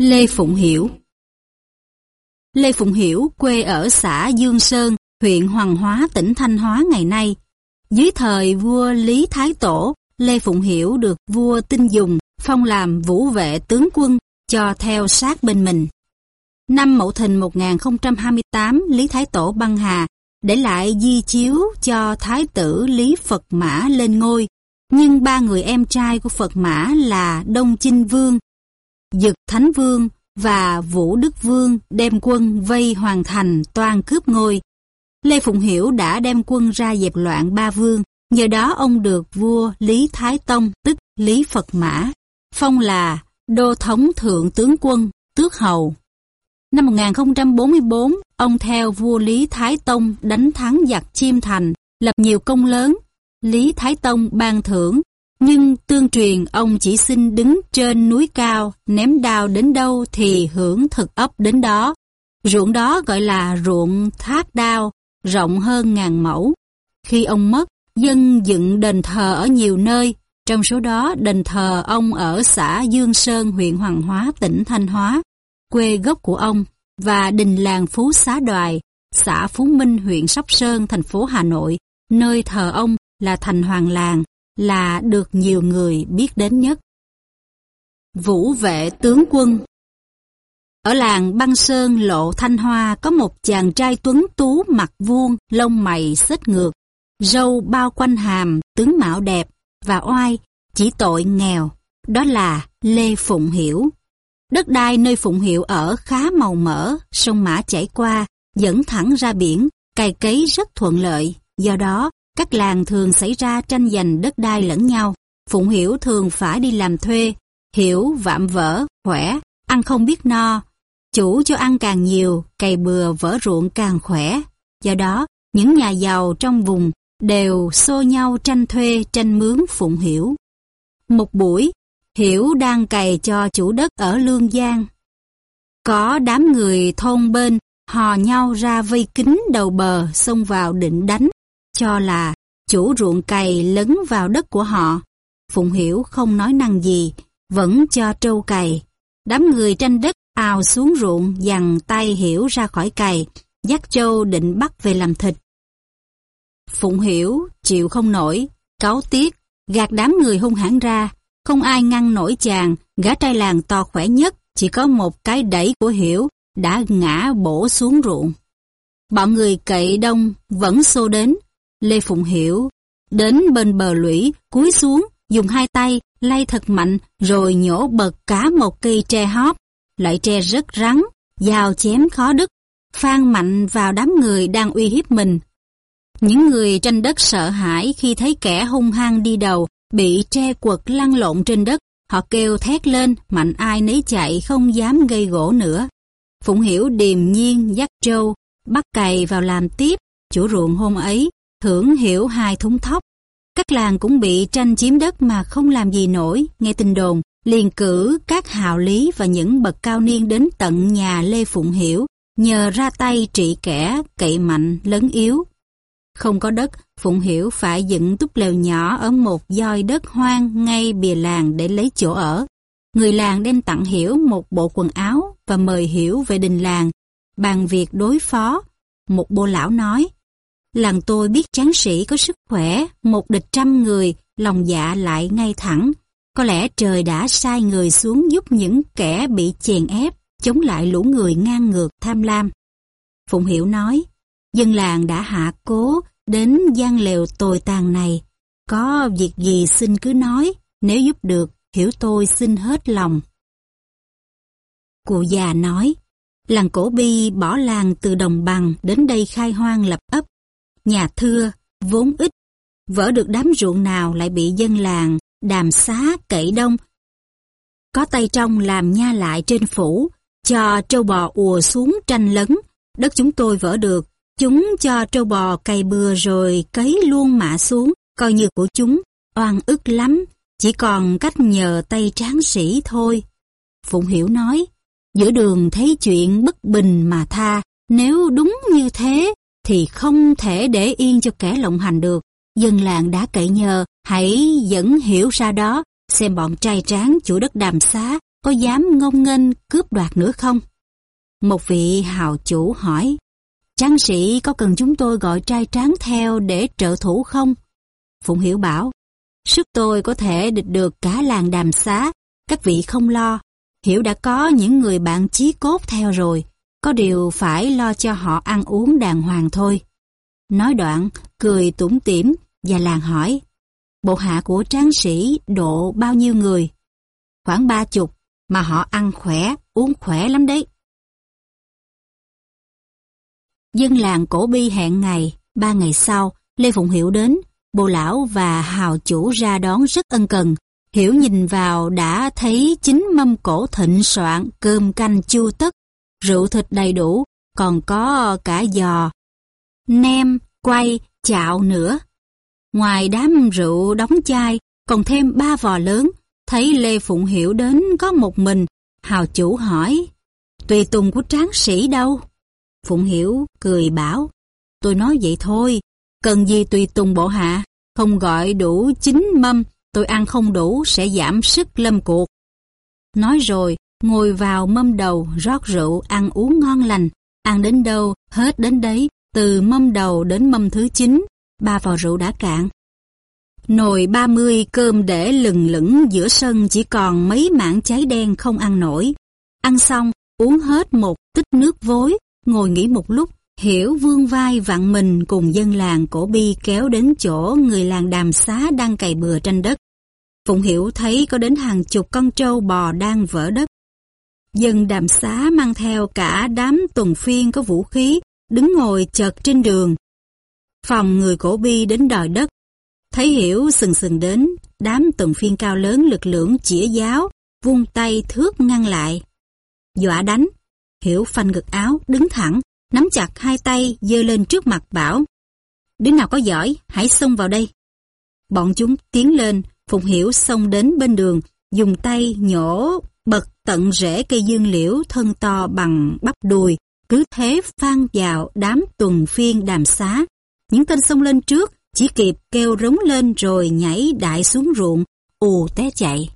Lê Phụng Hiểu Lê Phụng Hiểu quê ở xã Dương Sơn, huyện Hoàng Hóa, tỉnh Thanh Hóa ngày nay. Dưới thời vua Lý Thái Tổ, Lê Phụng Hiểu được vua tin dùng, phong làm vũ vệ tướng quân, cho theo sát bên mình. Năm Mậu Thìn 1028, Lý Thái Tổ băng hà, để lại di chiếu cho Thái tử Lý Phật Mã lên ngôi, nhưng ba người em trai của Phật Mã là Đông Chinh Vương, Dực Thánh Vương và Vũ Đức Vương đem quân vây hoàn thành toàn cướp ngôi. Lê Phụng Hiểu đã đem quân ra dẹp loạn ba vương, nhờ đó ông được vua Lý Thái Tông tức Lý Phật Mã, phong là Đô Thống Thượng Tướng Quân, Tước Hầu. Năm 1044, ông theo vua Lý Thái Tông đánh thắng giặc Chiêm Thành, lập nhiều công lớn. Lý Thái Tông ban thưởng nhưng tương truyền ông chỉ xin đứng trên núi cao, ném đao đến đâu thì hưởng thực ấp đến đó. Ruộng đó gọi là ruộng thác đao, rộng hơn ngàn mẫu. Khi ông mất, dân dựng đền thờ ở nhiều nơi, trong số đó đền thờ ông ở xã Dương Sơn, huyện Hoàng Hóa, tỉnh Thanh Hóa, quê gốc của ông, và đình làng Phú Xá Đoài, xã Phú Minh, huyện Sóc Sơn, thành phố Hà Nội, nơi thờ ông là thành hoàng làng, là được nhiều người biết đến nhất. Vũ vệ tướng quân Ở làng Băng Sơn Lộ Thanh Hoa có một chàng trai tuấn tú mặt vuông, lông mày xếch ngược, râu bao quanh hàm, tướng mạo đẹp và oai, chỉ tội nghèo, đó là Lê Phụng Hiểu. Đất đai nơi Phụng Hiểu ở khá màu mỡ, sông Mã chảy qua, dẫn thẳng ra biển, cày cấy rất thuận lợi, do đó các làng thường xảy ra tranh giành đất đai lẫn nhau. Phụng Hiểu thường phải đi làm thuê. Hiểu vạm vỡ, khỏe, ăn không biết no. Chủ cho ăn càng nhiều, cày bừa vỡ ruộng càng khỏe. Do đó, những nhà giàu trong vùng đều xô nhau tranh thuê, tranh mướn Phụng Hiểu. Một buổi, Hiểu đang cày cho chủ đất ở Lương Giang. Có đám người thôn bên hò nhau ra vây kính đầu bờ xông vào định đánh cho là chủ ruộng cày lấn vào đất của họ. Phụng Hiểu không nói năng gì, vẫn cho trâu cày. Đám người tranh đất ào xuống ruộng dằn tay Hiểu ra khỏi cày, dắt trâu định bắt về làm thịt. Phụng Hiểu chịu không nổi, cáu tiếc, gạt đám người hung hãn ra, không ai ngăn nổi chàng, gã trai làng to khỏe nhất, chỉ có một cái đẩy của Hiểu đã ngã bổ xuống ruộng. Bọn người cậy đông vẫn xô đến, Lê Phụng Hiểu đến bên bờ lũy, cúi xuống, dùng hai tay lay thật mạnh rồi nhổ bật cả một cây tre hóp. Loại tre rất rắn, dao chém khó đứt, phan mạnh vào đám người đang uy hiếp mình. Những người tranh đất sợ hãi khi thấy kẻ hung hăng đi đầu, bị tre quật lăn lộn trên đất, họ kêu thét lên, mạnh ai nấy chạy không dám gây gỗ nữa. Phụng Hiểu điềm nhiên dắt trâu, bắt cày vào làm tiếp, chủ ruộng hôm ấy thưởng hiểu hai thúng thóc. Các làng cũng bị tranh chiếm đất mà không làm gì nổi, nghe tin đồn, liền cử các hào lý và những bậc cao niên đến tận nhà Lê Phụng Hiểu, nhờ ra tay trị kẻ, cậy mạnh, lớn yếu. Không có đất, Phụng Hiểu phải dựng túp lều nhỏ ở một doi đất hoang ngay bìa làng để lấy chỗ ở. Người làng đem tặng Hiểu một bộ quần áo và mời Hiểu về đình làng, bàn việc đối phó. Một bô lão nói, Làng tôi biết tráng sĩ có sức khỏe, một địch trăm người, lòng dạ lại ngay thẳng. Có lẽ trời đã sai người xuống giúp những kẻ bị chèn ép, chống lại lũ người ngang ngược tham lam. Phụng Hiểu nói, dân làng đã hạ cố đến gian lều tồi tàn này. Có việc gì xin cứ nói, nếu giúp được, hiểu tôi xin hết lòng. Cụ già nói, làng cổ bi bỏ làng từ đồng bằng đến đây khai hoang lập ấp, nhà thưa, vốn ít, vỡ được đám ruộng nào lại bị dân làng, đàm xá, cậy đông. Có tay trong làm nha lại trên phủ, cho trâu bò ùa xuống tranh lấn, đất chúng tôi vỡ được, chúng cho trâu bò cày bừa rồi cấy luôn mạ xuống, coi như của chúng, oan ức lắm, chỉ còn cách nhờ tay tráng sĩ thôi. Phụng Hiểu nói, giữa đường thấy chuyện bất bình mà tha, nếu đúng như thế thì không thể để yên cho kẻ lộng hành được. Dân làng đã cậy nhờ, hãy dẫn hiểu ra đó, xem bọn trai tráng chủ đất đàm xá có dám ngông nghênh cướp đoạt nữa không? Một vị hào chủ hỏi, tráng sĩ có cần chúng tôi gọi trai tráng theo để trợ thủ không? Phụng Hiểu bảo, sức tôi có thể địch được cả làng đàm xá, các vị không lo. Hiểu đã có những người bạn chí cốt theo rồi, có điều phải lo cho họ ăn uống đàng hoàng thôi. Nói đoạn, cười tủm tỉm và làng hỏi, bộ hạ của tráng sĩ độ bao nhiêu người? Khoảng ba chục, mà họ ăn khỏe, uống khỏe lắm đấy. Dân làng cổ bi hẹn ngày, ba ngày sau, Lê Phụng Hiểu đến, bồ lão và hào chủ ra đón rất ân cần. Hiểu nhìn vào đã thấy chính mâm cổ thịnh soạn, cơm canh chua tất, rượu thịt đầy đủ, còn có ờ, cả giò, nem, quay, chạo nữa. Ngoài đám rượu đóng chai, còn thêm ba vò lớn, thấy Lê Phụng Hiểu đến có một mình, hào chủ hỏi, tùy tùng của tráng sĩ đâu? Phụng Hiểu cười bảo, tôi nói vậy thôi, cần gì tùy tùng bộ hạ, không gọi đủ chín mâm, tôi ăn không đủ sẽ giảm sức lâm cuộc. Nói rồi, ngồi vào mâm đầu rót rượu ăn uống ngon lành, ăn đến đâu, hết đến đấy, từ mâm đầu đến mâm thứ 9, ba vò rượu đã cạn. Nồi 30 cơm để lừng lửng giữa sân chỉ còn mấy mảng cháy đen không ăn nổi. Ăn xong, uống hết một tích nước vối, ngồi nghỉ một lúc, hiểu vương vai vặn mình cùng dân làng cổ bi kéo đến chỗ người làng đàm xá đang cày bừa tranh đất. Phụng hiểu thấy có đến hàng chục con trâu bò đang vỡ đất. Dân đàm xá mang theo cả đám tuần phiên có vũ khí, đứng ngồi chật trên đường. Phòng người cổ bi đến đòi đất. Thấy hiểu sừng sừng đến, đám tuần phiên cao lớn lực lượng chĩa giáo, vung tay thước ngăn lại. Dọa đánh, hiểu phanh ngực áo, đứng thẳng, nắm chặt hai tay dơ lên trước mặt bảo. Đứa nào có giỏi, hãy xông vào đây. Bọn chúng tiến lên, Phụng Hiểu xông đến bên đường, dùng tay nhổ bật tận rễ cây dương liễu thân to bằng bắp đùi, cứ thế phan vào đám tuần phiên đàm xá. Những tên xông lên trước, chỉ kịp kêu rống lên rồi nhảy đại xuống ruộng, ù té chạy.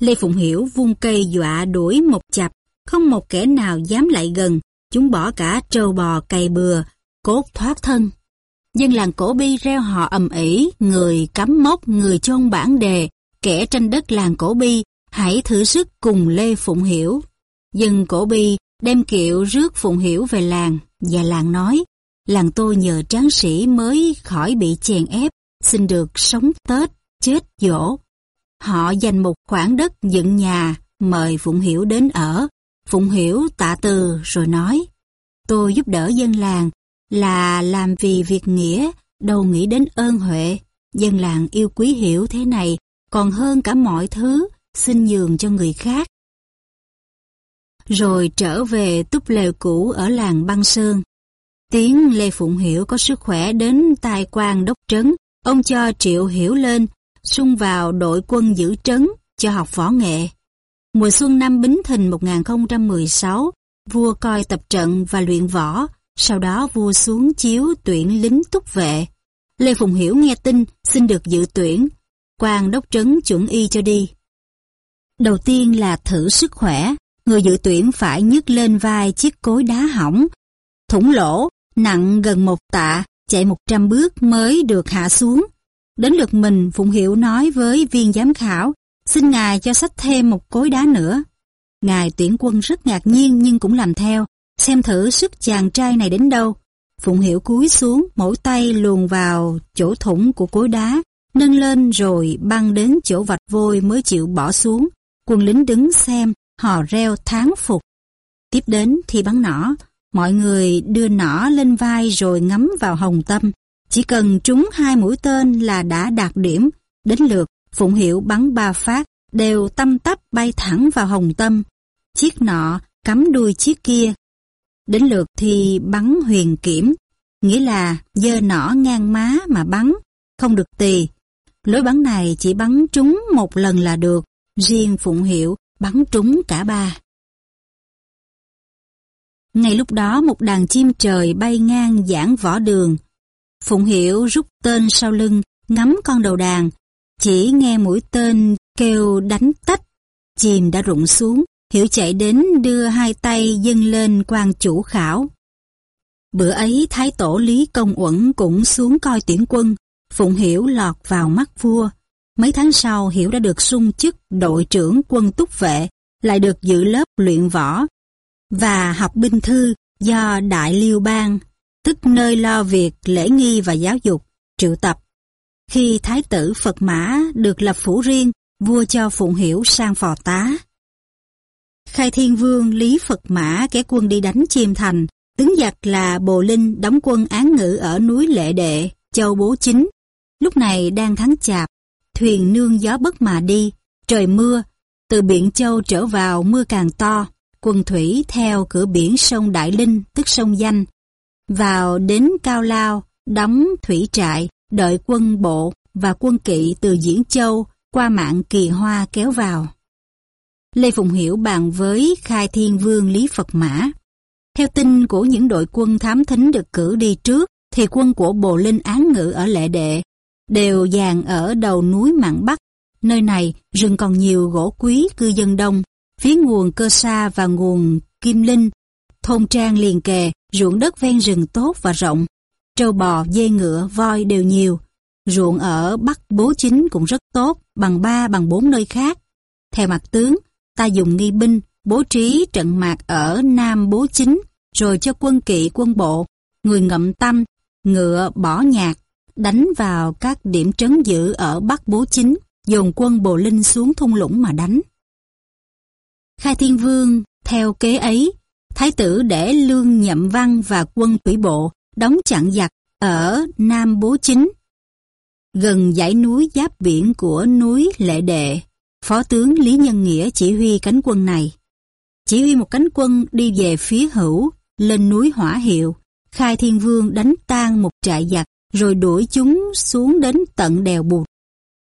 Lê Phụng Hiểu vung cây dọa đuổi một chập, không một kẻ nào dám lại gần, chúng bỏ cả trâu bò cày bừa, cốt thoát thân. Dân làng cổ bi reo họ ầm ĩ, người cắm mốc, người chôn bản đề, kẻ tranh đất làng cổ bi, hãy thử sức cùng Lê Phụng Hiểu. Dân cổ bi đem kiệu rước Phụng Hiểu về làng, và làng nói, làng tôi nhờ tráng sĩ mới khỏi bị chèn ép, xin được sống Tết, chết dỗ. Họ dành một khoảng đất dựng nhà, mời Phụng Hiểu đến ở. Phụng Hiểu tạ từ rồi nói, tôi giúp đỡ dân làng, là làm vì việc nghĩa, đâu nghĩ đến ơn huệ. Dân làng yêu quý hiểu thế này, còn hơn cả mọi thứ, xin nhường cho người khác. Rồi trở về túp lều cũ ở làng băng sơn. Tiếng Lê Phụng Hiểu có sức khỏe đến tài quan đốc trấn, ông cho Triệu Hiểu lên, xung vào đội quân giữ trấn, cho học võ nghệ. Mùa xuân năm Bính Thìn 1016, vua coi tập trận và luyện võ, sau đó vua xuống chiếu tuyển lính túc vệ. Lê Phùng Hiểu nghe tin xin được dự tuyển, quan đốc trấn chuẩn y cho đi. Đầu tiên là thử sức khỏe, người dự tuyển phải nhấc lên vai chiếc cối đá hỏng, thủng lỗ, nặng gần một tạ, chạy một trăm bước mới được hạ xuống. Đến lượt mình, Phụng Hiểu nói với viên giám khảo, xin ngài cho sách thêm một cối đá nữa. Ngài tuyển quân rất ngạc nhiên nhưng cũng làm theo, xem thử sức chàng trai này đến đâu. Phụng Hiểu cúi xuống, mỗi tay luồn vào chỗ thủng của cối đá, nâng lên rồi băng đến chỗ vạch vôi mới chịu bỏ xuống. Quân lính đứng xem, hò reo tháng phục. Tiếp đến thì bắn nỏ, mọi người đưa nỏ lên vai rồi ngắm vào hồng tâm. Chỉ cần trúng hai mũi tên là đã đạt điểm, đến lượt Phụng Hiểu bắn ba phát, đều tâm tấp bay thẳng vào hồng tâm. Chiếc nọ cắm đuôi chiếc kia Đến lượt thì bắn huyền kiểm, nghĩa là dơ nỏ ngang má mà bắn, không được tì. Lối bắn này chỉ bắn trúng một lần là được, riêng Phụng Hiệu bắn trúng cả ba. Ngay lúc đó một đàn chim trời bay ngang giảng võ đường. Phụng Hiểu rút tên sau lưng, ngắm con đầu đàn, chỉ nghe mũi tên kêu đánh tách. chìm đã rụng xuống, Hiểu chạy đến đưa hai tay dâng lên quan chủ khảo. Bữa ấy Thái Tổ Lý Công Uẩn cũng xuống coi tuyển quân, Phụng Hiểu lọt vào mắt vua. Mấy tháng sau Hiểu đã được sung chức đội trưởng quân túc vệ, lại được giữ lớp luyện võ và học binh thư do Đại Liêu Bang, tức nơi lo việc lễ nghi và giáo dục, triệu tập. Khi Thái tử Phật Mã được lập phủ riêng, vua cho Phụng Hiểu sang phò tá. Khai Thiên Vương Lý Phật Mã kẻ quân đi đánh Chiêm Thành, tướng giặc là Bồ Linh đóng quân án ngữ ở núi Lệ Đệ, Châu Bố Chính. Lúc này đang tháng chạp, thuyền nương gió bất mà đi, trời mưa, từ Biển Châu trở vào mưa càng to, quần thủy theo cửa biển sông Đại Linh tức sông Danh, vào đến Cao Lao, đóng thủy trại, đợi quân bộ và quân kỵ từ Diễn Châu qua mạng Kỳ Hoa kéo vào. Lê Phụng Hiểu bàn với Khai Thiên Vương Lý Phật Mã. Theo tin của những đội quân thám thính được cử đi trước, thì quân của Bồ Linh Án Ngự ở Lệ Đệ đều dàn ở đầu núi Mạn Bắc. Nơi này rừng còn nhiều gỗ quý cư dân đông, phía nguồn Cơ Sa và nguồn Kim Linh, thôn trang liền kề, ruộng đất ven rừng tốt và rộng. Trâu bò, dê ngựa, voi đều nhiều. Ruộng ở Bắc Bố Chính cũng rất tốt, bằng ba bằng bốn nơi khác. Theo mặt tướng, ta dùng nghi binh, bố trí trận mạc ở Nam Bố Chính, rồi cho quân kỵ quân bộ, người ngậm tâm, ngựa bỏ nhạc, đánh vào các điểm trấn giữ ở Bắc Bố Chính, dồn quân Bồ Linh xuống thung lũng mà đánh. Khai Thiên Vương, theo kế ấy, Thái tử để Lương Nhậm Văn và quân thủy bộ đóng chặn giặc ở Nam Bố Chính, gần dãy núi giáp biển của núi Lệ Đệ. Phó tướng Lý Nhân Nghĩa chỉ huy cánh quân này. Chỉ huy một cánh quân đi về phía hữu, lên núi Hỏa Hiệu, Khai Thiên Vương đánh tan một trại giặc, rồi đuổi chúng xuống đến tận đèo Bụt.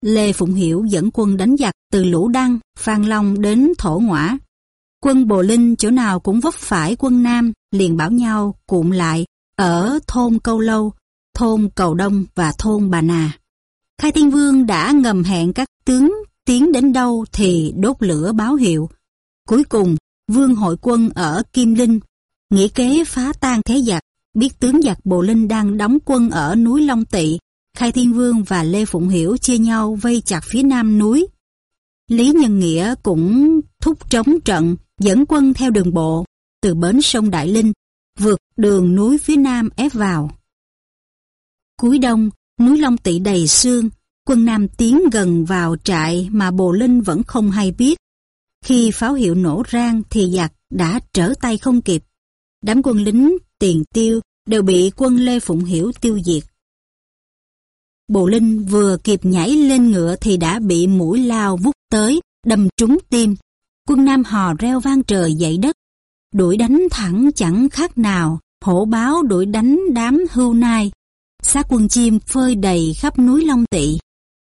Lê Phụng Hiểu dẫn quân đánh giặc từ Lũ Đăng, Phan Long đến Thổ Ngoã. Quân Bồ Linh chỗ nào cũng vấp phải quân Nam, liền bảo nhau cụm lại ở thôn Câu Lâu, thôn Cầu Đông và thôn Bà Nà. Khai Thiên Vương đã ngầm hẹn các tướng tiến đến đâu thì đốt lửa báo hiệu. Cuối cùng, vương hội quân ở Kim Linh, nghĩ kế phá tan thế giặc, biết tướng giặc bộ Linh đang đóng quân ở núi Long Tị, Khai Thiên Vương và Lê Phụng Hiểu chia nhau vây chặt phía nam núi. Lý Nhân Nghĩa cũng thúc trống trận, dẫn quân theo đường bộ, từ bến sông Đại Linh, vượt đường núi phía nam ép vào. Cuối đông, núi Long Tị đầy sương, Quân Nam tiến gần vào trại mà Bồ Linh vẫn không hay biết. Khi pháo hiệu nổ rang thì giặc đã trở tay không kịp. Đám quân lính tiền tiêu đều bị quân Lê Phụng Hiểu tiêu diệt. bộ Linh vừa kịp nhảy lên ngựa thì đã bị mũi lao vút tới, đâm trúng tim. Quân Nam hò reo vang trời dậy đất. Đuổi đánh thẳng chẳng khác nào, hổ báo đuổi đánh đám hưu nai. Xác quân chim phơi đầy khắp núi Long Tị.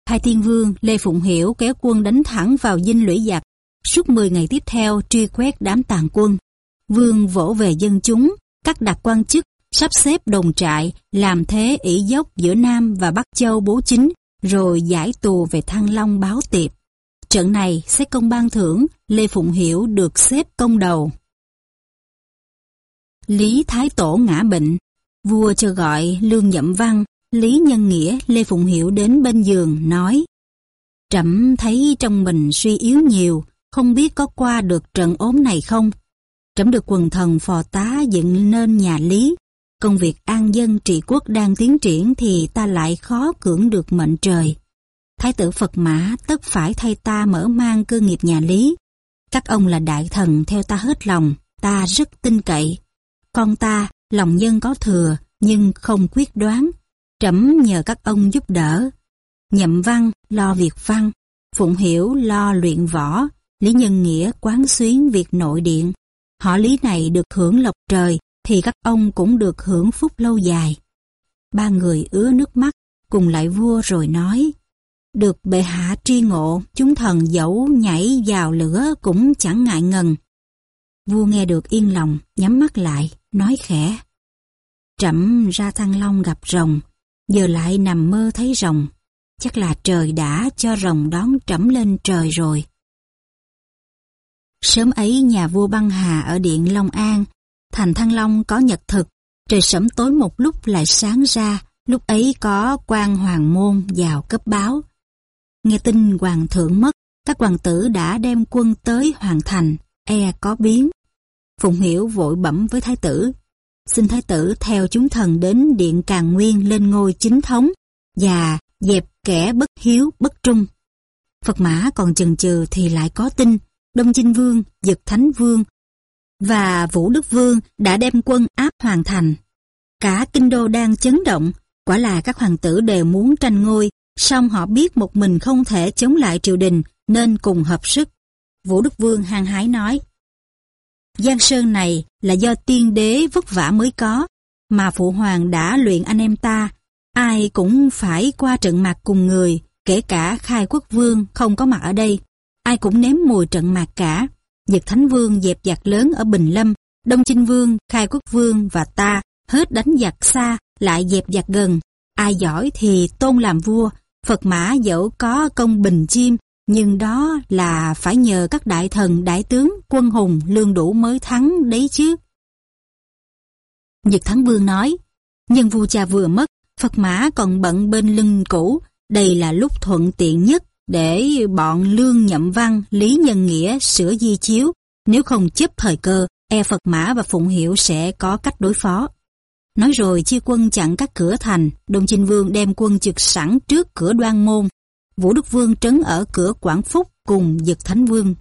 Hai thiên vương Lê Phụng Hiểu kéo quân đánh thẳng vào dinh lũy giặc. Suốt 10 ngày tiếp theo truy quét đám tàn quân. Vương vỗ về dân chúng, các đặt quan chức, sắp xếp đồng trại, làm thế ỷ dốc giữa Nam và Bắc Châu bố chính, rồi giải tù về Thăng Long báo tiệp. Trận này xét công ban thưởng, Lê Phụng Hiểu được xếp công đầu. Lý Thái Tổ ngã bệnh, vua cho gọi Lương Nhậm Văn Lý Nhân Nghĩa Lê Phụng Hiểu đến bên giường nói Trẫm thấy trong mình suy yếu nhiều, không biết có qua được trận ốm này không? Trẫm được quần thần phò tá dựng nên nhà Lý. Công việc an dân trị quốc đang tiến triển thì ta lại khó cưỡng được mệnh trời. Thái tử Phật Mã tất phải thay ta mở mang cơ nghiệp nhà Lý. Các ông là đại thần theo ta hết lòng, ta rất tin cậy. Con ta, lòng nhân có thừa, nhưng không quyết đoán, Trẫm nhờ các ông giúp đỡ. Nhậm văn lo việc văn, Phụng Hiểu lo luyện võ, Lý Nhân Nghĩa quán xuyến việc nội điện. Họ lý này được hưởng lộc trời, thì các ông cũng được hưởng phúc lâu dài. Ba người ứa nước mắt, cùng lại vua rồi nói, được bệ hạ tri ngộ, chúng thần dẫu nhảy vào lửa cũng chẳng ngại ngần. Vua nghe được yên lòng, nhắm mắt lại, nói khẽ. Trẫm ra thăng long gặp rồng, giờ lại nằm mơ thấy rồng. Chắc là trời đã cho rồng đón trẫm lên trời rồi. Sớm ấy nhà vua băng hà ở điện Long An, thành Thăng Long có nhật thực, trời sẫm tối một lúc lại sáng ra, lúc ấy có quan hoàng môn vào cấp báo. Nghe tin hoàng thượng mất, các hoàng tử đã đem quân tới hoàng thành, e có biến. Phụng Hiểu vội bẩm với thái tử, xin thái tử theo chúng thần đến điện Càng Nguyên lên ngôi chính thống và dẹp kẻ bất hiếu bất trung. Phật Mã còn chần chừ thì lại có tin Đông Chinh Vương, Dực Thánh Vương và Vũ Đức Vương đã đem quân áp hoàn thành. Cả kinh đô đang chấn động, quả là các hoàng tử đều muốn tranh ngôi, song họ biết một mình không thể chống lại triều đình nên cùng hợp sức. Vũ Đức Vương hăng hái nói, Giang Sơn này là do tiên đế vất vả mới có, mà Phụ Hoàng đã luyện anh em ta, ai cũng phải qua trận mặt cùng người, kể cả khai quốc vương không có mặt ở đây. Ai cũng nếm mùi trận mạc cả. nhật Thánh Vương dẹp giặc lớn ở Bình Lâm, Đông Chinh Vương, Khai Quốc Vương và ta hết đánh giặc xa lại dẹp giặc gần. Ai giỏi thì tôn làm vua, Phật mã dẫu có công bình chim nhưng đó là phải nhờ các đại thần, đại tướng, quân hùng lương đủ mới thắng đấy chứ. Nhật Thắng Vương nói, nhân vua cha vừa mất, Phật mã còn bận bên lưng cũ, đây là lúc thuận tiện nhất để bọn Lương Nhậm Văn, Lý Nhân Nghĩa sửa di chiếu. Nếu không chấp thời cơ, e Phật Mã và Phụng Hiệu sẽ có cách đối phó. Nói rồi chia quân chặn các cửa thành, Đông Chinh Vương đem quân trực sẵn trước cửa đoan môn. Vũ Đức Vương trấn ở cửa Quảng Phúc cùng Dực Thánh Vương.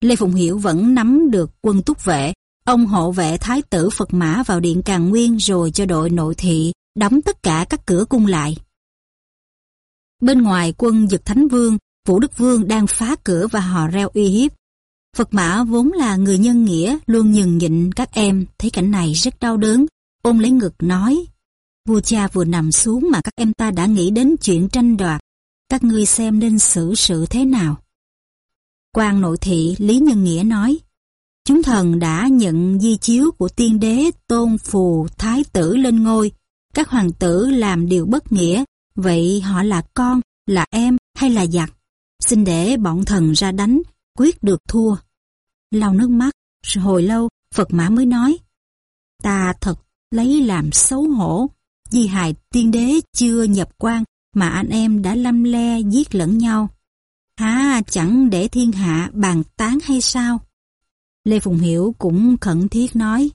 Lê Phụng Hiểu vẫn nắm được quân túc vệ, ông hộ vệ thái tử Phật Mã vào điện Càng Nguyên rồi cho đội nội thị đóng tất cả các cửa cung lại. Bên ngoài quân Dực Thánh Vương, Vũ Đức Vương đang phá cửa và hò reo uy hiếp. Phật Mã vốn là người nhân nghĩa, luôn nhường nhịn các em, thấy cảnh này rất đau đớn, ôm lấy ngực nói. Vua cha vừa nằm xuống mà các em ta đã nghĩ đến chuyện tranh đoạt, các ngươi xem nên xử sự thế nào. quan nội thị Lý Nhân Nghĩa nói, chúng thần đã nhận di chiếu của tiên đế tôn phù thái tử lên ngôi, các hoàng tử làm điều bất nghĩa, Vậy họ là con, là em hay là giặc? Xin để bọn thần ra đánh, quyết được thua. Lau nước mắt, hồi lâu Phật Mã mới nói. Ta thật lấy làm xấu hổ, vì hài tiên đế chưa nhập quan mà anh em đã lâm le giết lẫn nhau. há chẳng để thiên hạ bàn tán hay sao? Lê Phùng Hiểu cũng khẩn thiết nói.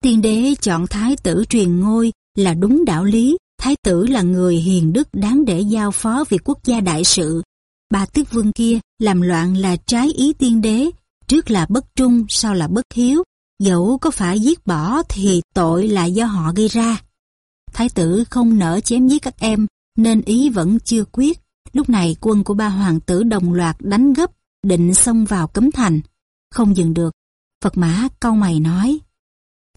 Tiên đế chọn thái tử truyền ngôi là đúng đạo lý, Thái tử là người hiền đức đáng để giao phó việc quốc gia đại sự. Ba tước vương kia làm loạn là trái ý tiên đế, trước là bất trung, sau là bất hiếu. Dẫu có phải giết bỏ thì tội là do họ gây ra. Thái tử không nỡ chém giết các em, nên ý vẫn chưa quyết. Lúc này quân của ba hoàng tử đồng loạt đánh gấp, định xông vào cấm thành. Không dừng được, Phật mã cau mày nói,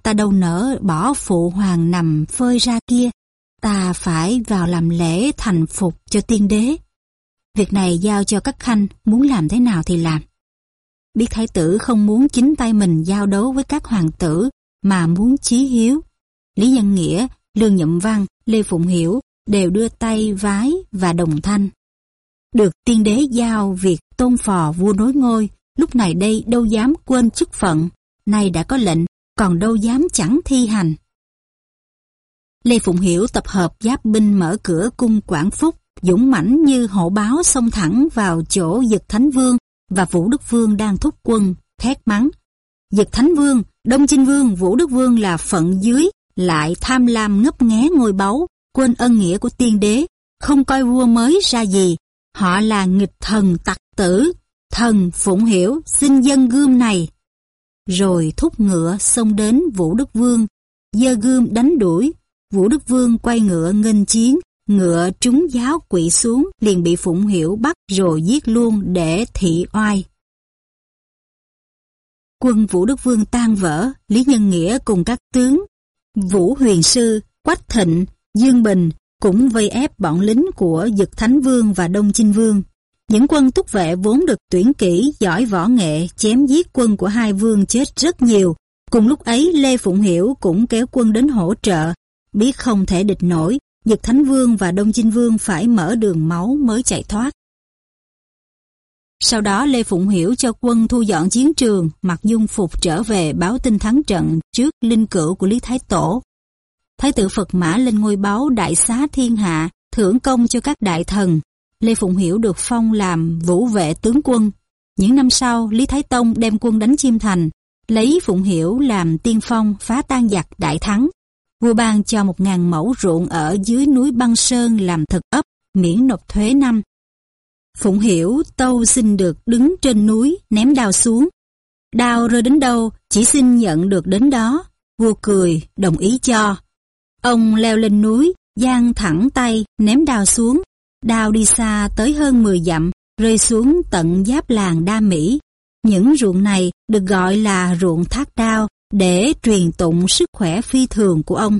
ta đâu nỡ bỏ phụ hoàng nằm phơi ra kia, ta phải vào làm lễ thành phục cho tiên đế. Việc này giao cho các khanh muốn làm thế nào thì làm. Biết thái tử không muốn chính tay mình giao đấu với các hoàng tử mà muốn chí hiếu. Lý Nhân Nghĩa, Lương Nhậm Văn, Lê Phụng Hiểu đều đưa tay vái và đồng thanh. Được tiên đế giao việc tôn phò vua nối ngôi, lúc này đây đâu dám quên chức phận, nay đã có lệnh, còn đâu dám chẳng thi hành. Lê Phụng Hiểu tập hợp giáp binh mở cửa cung Quảng Phúc, dũng mãnh như hổ báo xông thẳng vào chỗ Dực Thánh Vương và Vũ Đức Vương đang thúc quân, thét mắng. Dực Thánh Vương, Đông Chinh Vương, Vũ Đức Vương là phận dưới, lại tham lam ngấp nghé ngôi báu, quên ân nghĩa của tiên đế, không coi vua mới ra gì. Họ là nghịch thần tặc tử, thần Phụng Hiểu xin dân gươm này. Rồi thúc ngựa xông đến Vũ Đức Vương, giơ gươm đánh đuổi, Vũ Đức Vương quay ngựa nghênh chiến, ngựa trúng giáo quỵ xuống liền bị Phụng Hiểu bắt rồi giết luôn để thị oai. Quân Vũ Đức Vương tan vỡ, Lý Nhân Nghĩa cùng các tướng Vũ Huyền Sư, Quách Thịnh, Dương Bình cũng vây ép bọn lính của Dực Thánh Vương và Đông Chinh Vương. Những quân túc vệ vốn được tuyển kỹ, giỏi võ nghệ, chém giết quân của hai vương chết rất nhiều. Cùng lúc ấy Lê Phụng Hiểu cũng kéo quân đến hỗ trợ, Biết không thể địch nổi, nhật Thánh Vương và Đông Chinh Vương phải mở đường máu mới chạy thoát. Sau đó Lê Phụng Hiểu cho quân thu dọn chiến trường, mặc dung phục trở về báo tin thắng trận trước linh cữu của Lý Thái Tổ. Thái tử Phật Mã lên ngôi báo đại xá thiên hạ, thưởng công cho các đại thần. Lê Phụng Hiểu được phong làm vũ vệ tướng quân. Những năm sau, Lý Thái Tông đem quân đánh Chiêm Thành, lấy Phụng Hiểu làm tiên phong phá tan giặc đại thắng. Vua ban cho một ngàn mẫu ruộng ở dưới núi Băng Sơn làm thực ấp, miễn nộp thuế năm. Phụng Hiểu tâu xin được đứng trên núi ném đao xuống. Đao rơi đến đâu, chỉ xin nhận được đến đó. Vua cười, đồng ý cho. Ông leo lên núi, giang thẳng tay, ném đao xuống. Đao đi xa tới hơn 10 dặm, rơi xuống tận giáp làng Đa Mỹ. Những ruộng này được gọi là ruộng thác đao để truyền tụng sức khỏe phi thường của ông.